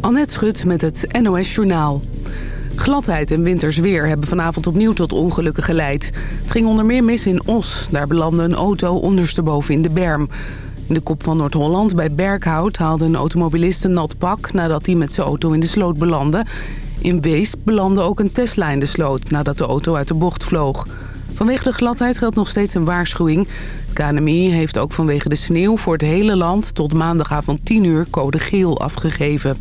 Annette Schut met het NOS Journaal. Gladheid en wintersweer hebben vanavond opnieuw tot ongelukken geleid. Het ging onder meer mis in Os. Daar belandde een auto ondersteboven in de berm. In de kop van Noord-Holland bij Berkhout haalde een automobilist een nat pak... nadat hij met zijn auto in de sloot belandde. In Weest belandde ook een Tesla in de sloot nadat de auto uit de bocht vloog. Vanwege de gladheid geldt nog steeds een waarschuwing. KNMI heeft ook vanwege de sneeuw voor het hele land tot maandagavond 10 uur code geel afgegeven.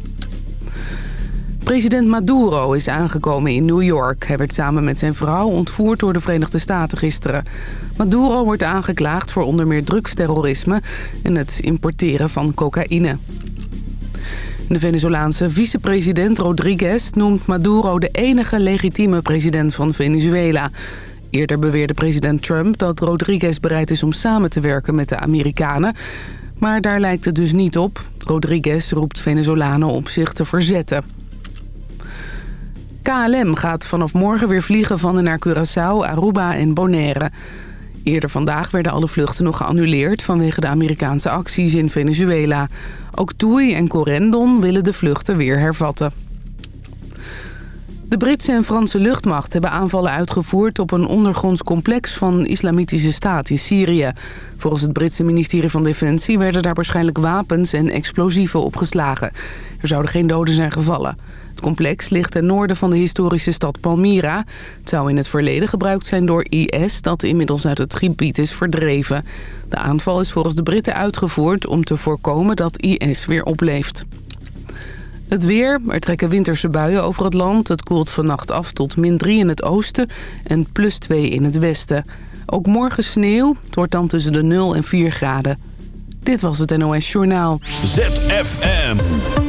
President Maduro is aangekomen in New York. Hij werd samen met zijn vrouw ontvoerd door de Verenigde Staten gisteren. Maduro wordt aangeklaagd voor onder meer drugsterrorisme en het importeren van cocaïne. De Venezolaanse vicepresident Rodriguez noemt Maduro de enige legitieme president van Venezuela. Eerder beweerde president Trump dat Rodriguez bereid is om samen te werken met de Amerikanen. Maar daar lijkt het dus niet op. Rodriguez roept Venezolanen op zich te verzetten. KLM gaat vanaf morgen weer vliegen van en naar Curaçao, Aruba en Bonaire. Eerder vandaag werden alle vluchten nog geannuleerd vanwege de Amerikaanse acties in Venezuela. Ook TUI en Corendon willen de vluchten weer hervatten. De Britse en Franse luchtmacht hebben aanvallen uitgevoerd op een ondergronds complex van islamitische staat in Syrië. Volgens het Britse ministerie van Defensie werden daar waarschijnlijk wapens en explosieven opgeslagen. Er zouden geen doden zijn gevallen. Het complex ligt ten noorden van de historische stad Palmyra. Het zou in het verleden gebruikt zijn door IS, dat inmiddels uit het gebied is verdreven. De aanval is volgens de Britten uitgevoerd om te voorkomen dat IS weer opleeft. Het weer. Er trekken winterse buien over het land. Het koelt vannacht af tot min 3 in het oosten en plus 2 in het westen. Ook morgen sneeuw. Het wordt dan tussen de 0 en 4 graden. Dit was het NOS Journaal. ZFM.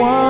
Need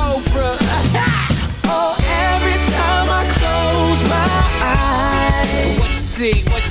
see? What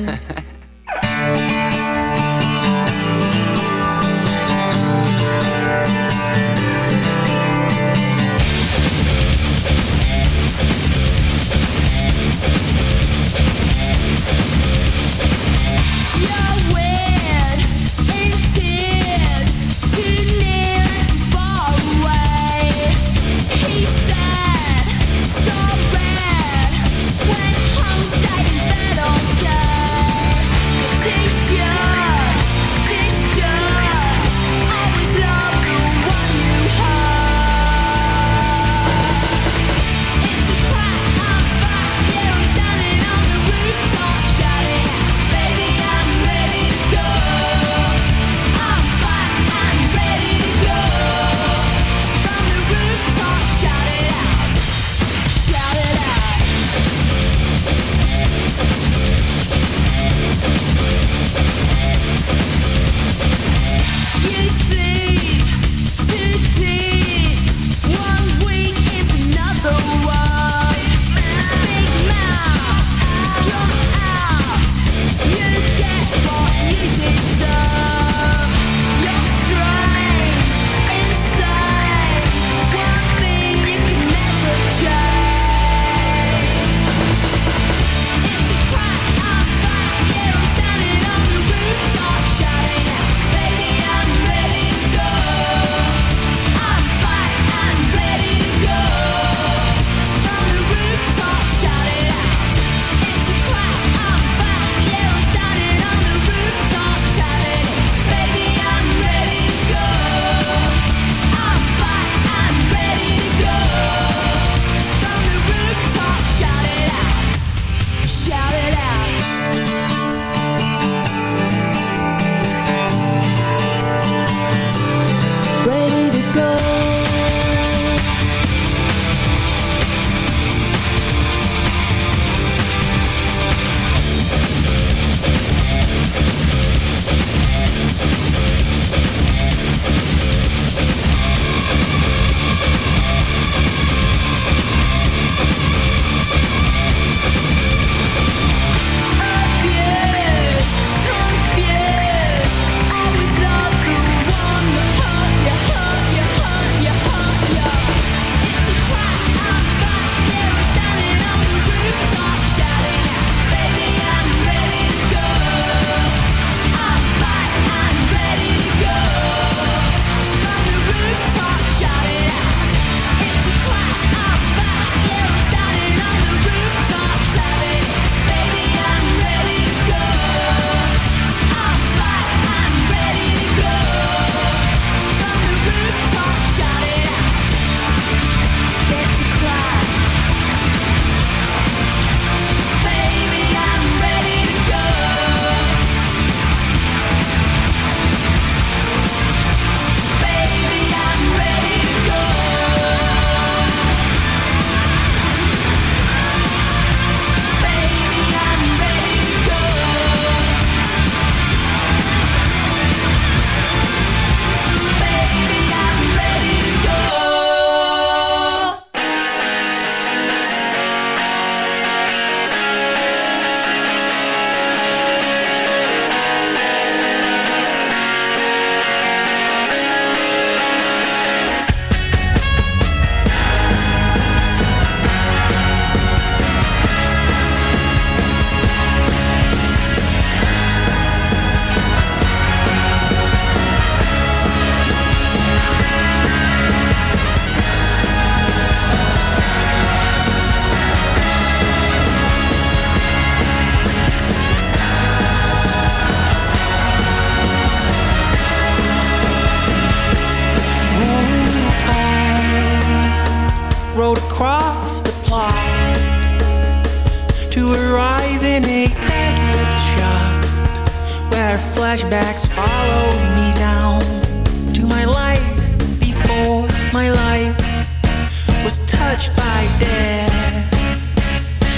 touched by death,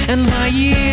and my years.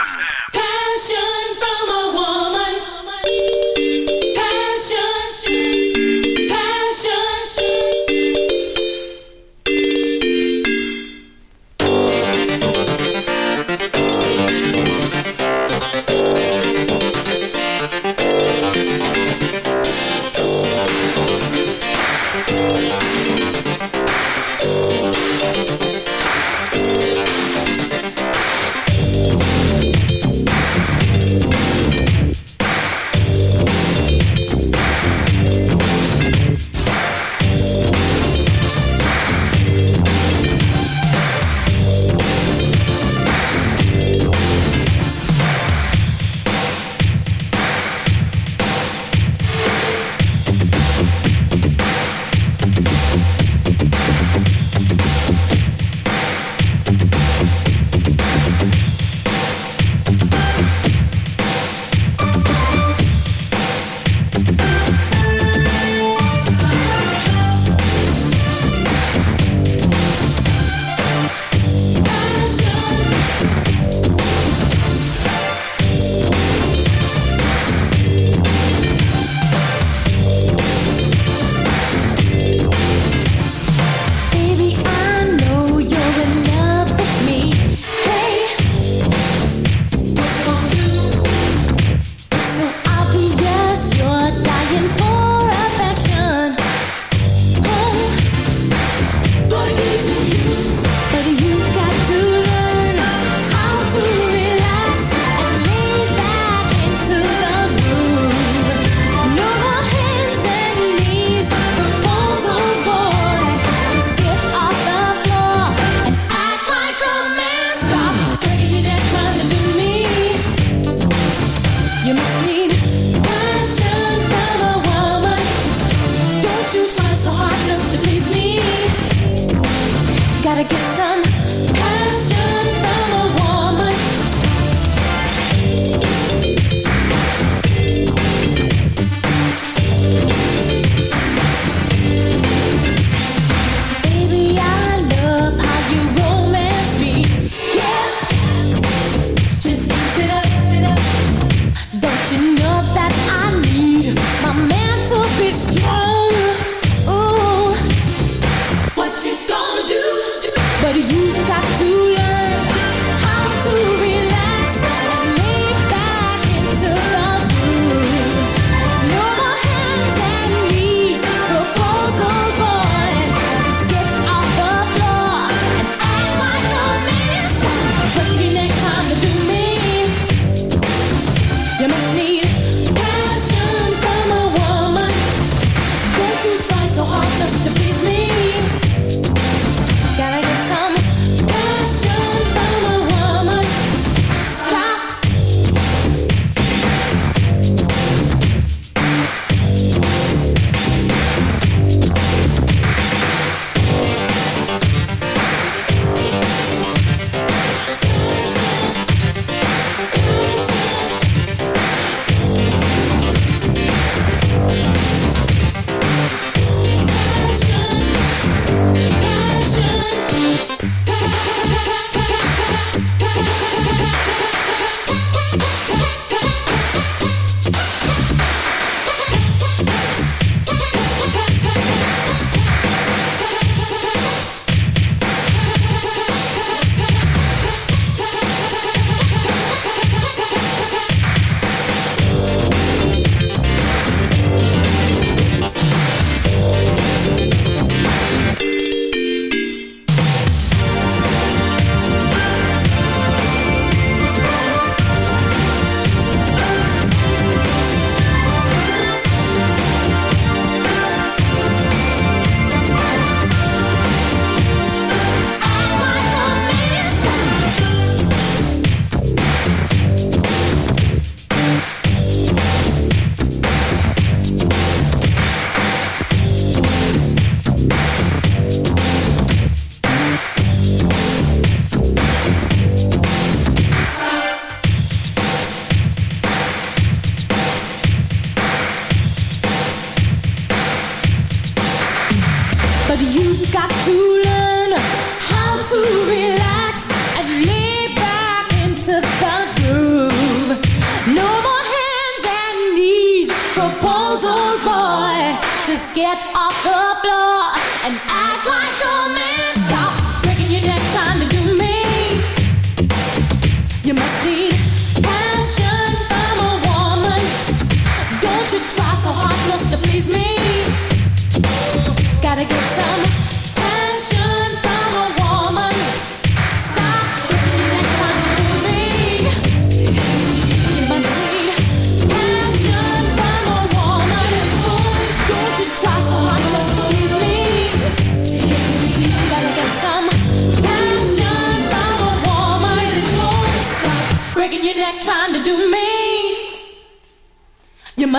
got to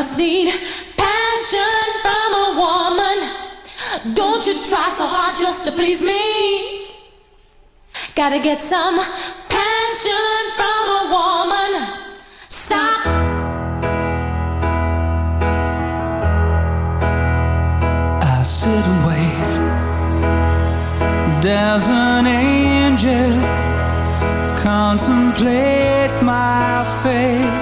must need passion from a woman. Don't you try so hard just to please me. Gotta get some passion from a woman. Stop. I sit and wait. There's an angel contemplate my fate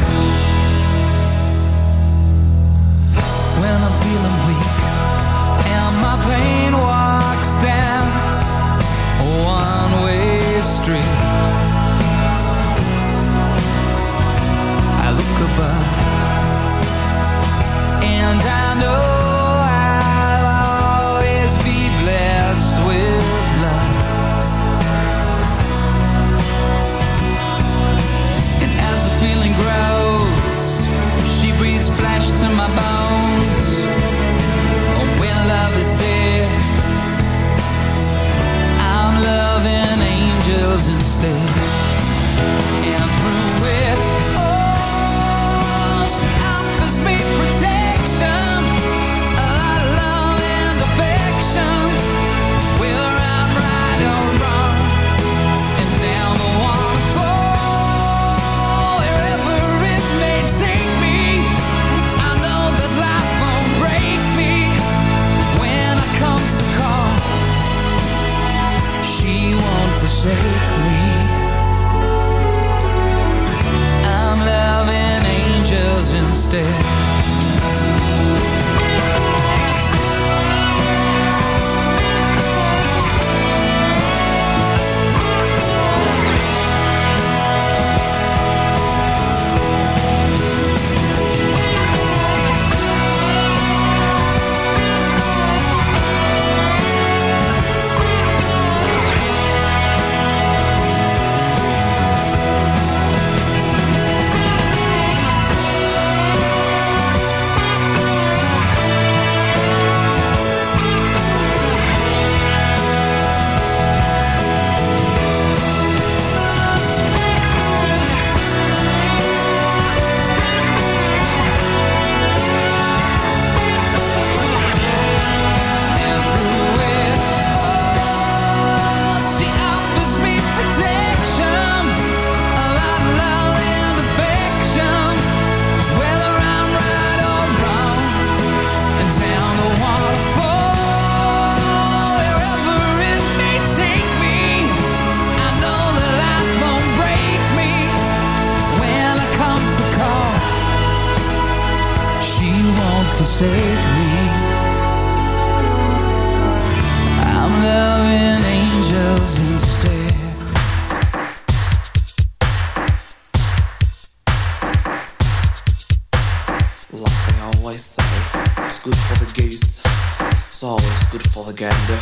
It's good for the gander.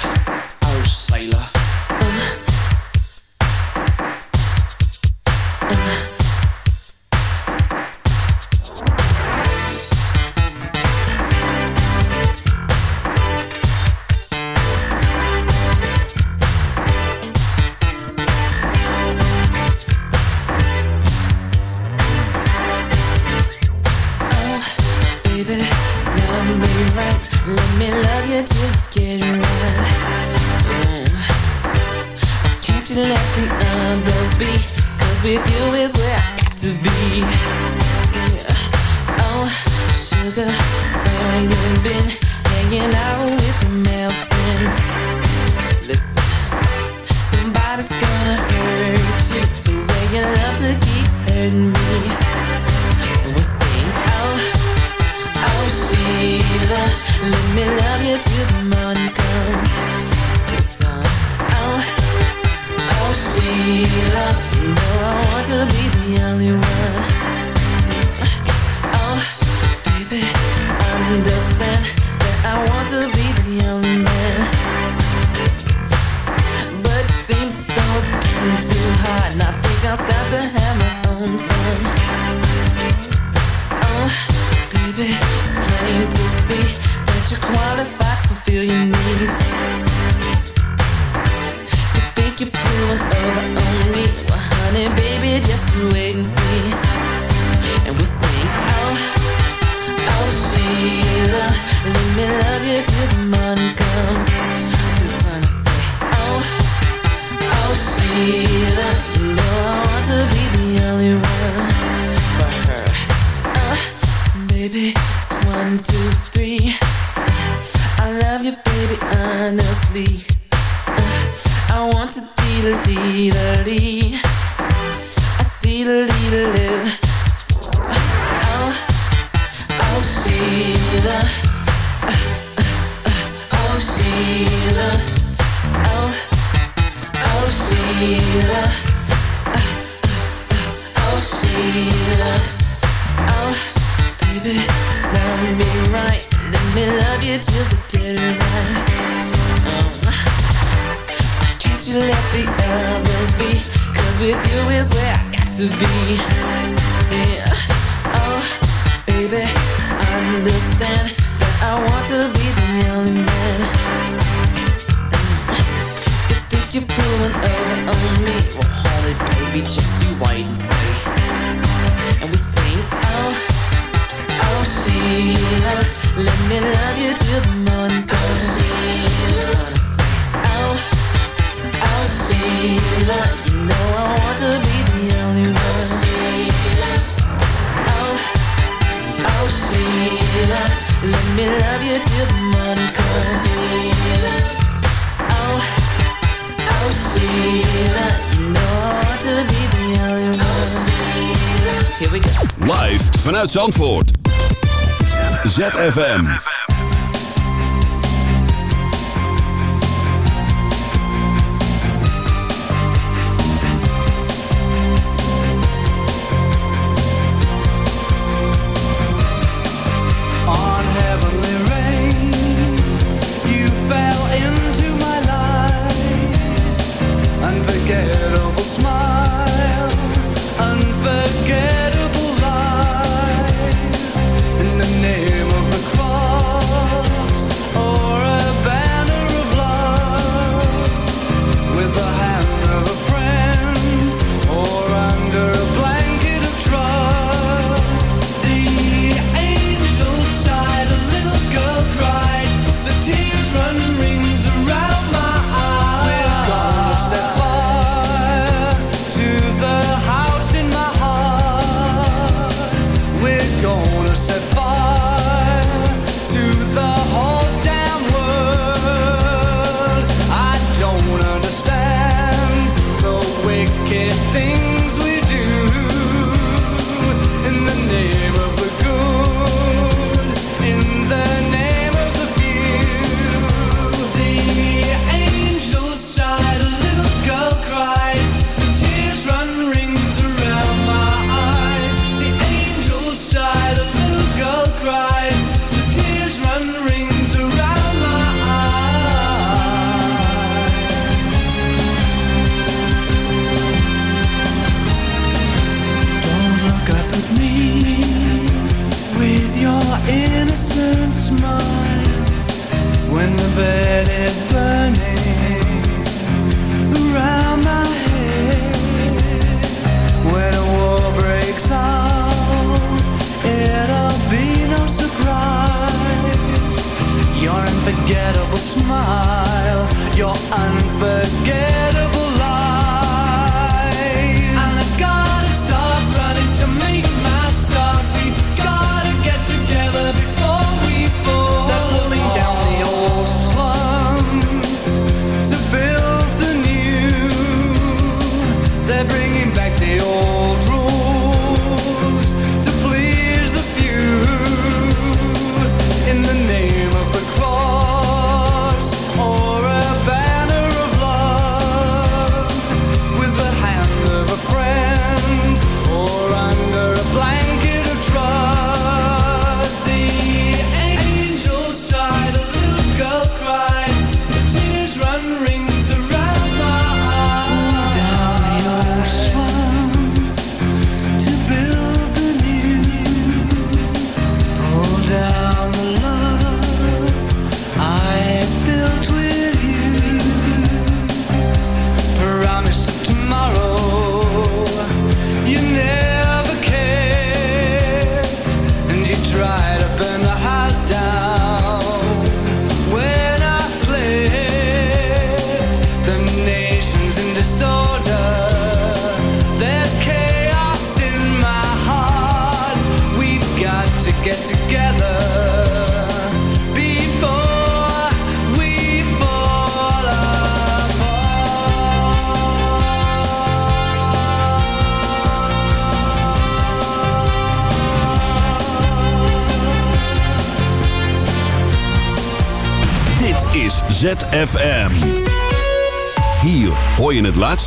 Irish sailor. Um,